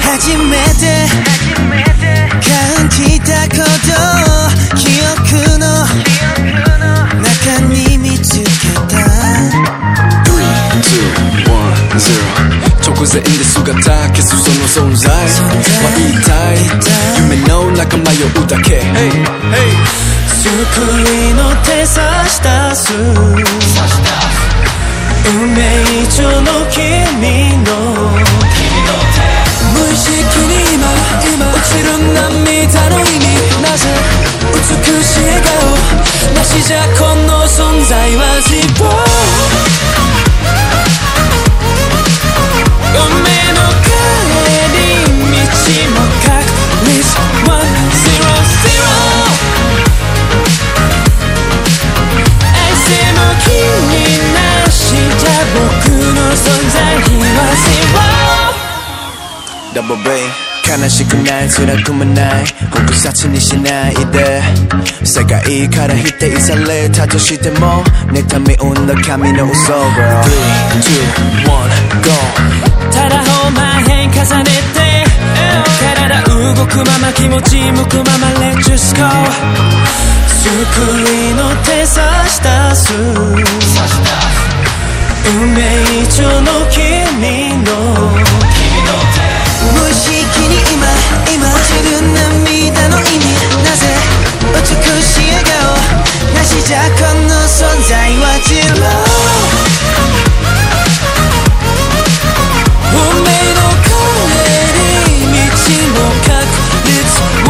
初めて 直前で姿消すその存在は言いたい夢の中迷うだけ Hey, hey 救いの手差し出す運命以上の君の無意識に今今落ちる涙の意味なぜ美しい笑顔なしじゃこの存在 Double B. 悲しくない辛くもない。僕殺にしないで。世界から否定され。たとしても妬み生んだ神の嘘 Girl 3, 2, 1, go. ただお前変重ねて。体動くまま気持ち向くまま Let just go 救いの手差し出す。運命以上の君のじゃこの存在は Zero 運命の帰り道も確率100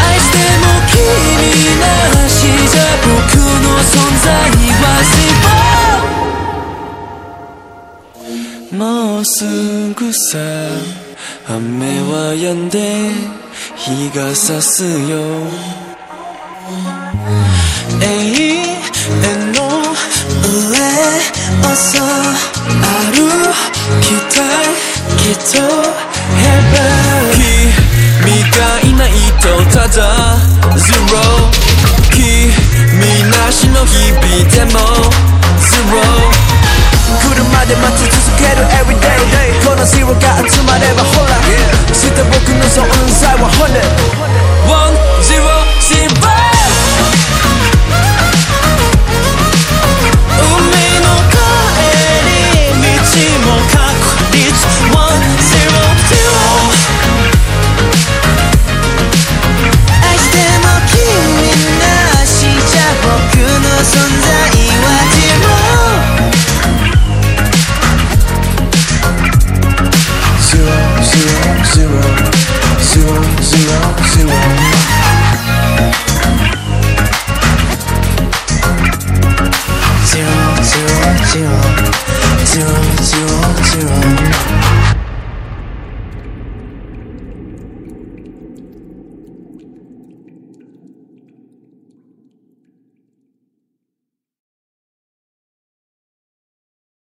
愛しても君なしじゃ僕の存在は Zero もうすぐさ雨は止んで日が差すよ。永遠の上朝歩きたいきっと Heaven 君がいないとただ Zero zero, zero, zero, zero, zero, zero, zero, zero, zero, zero.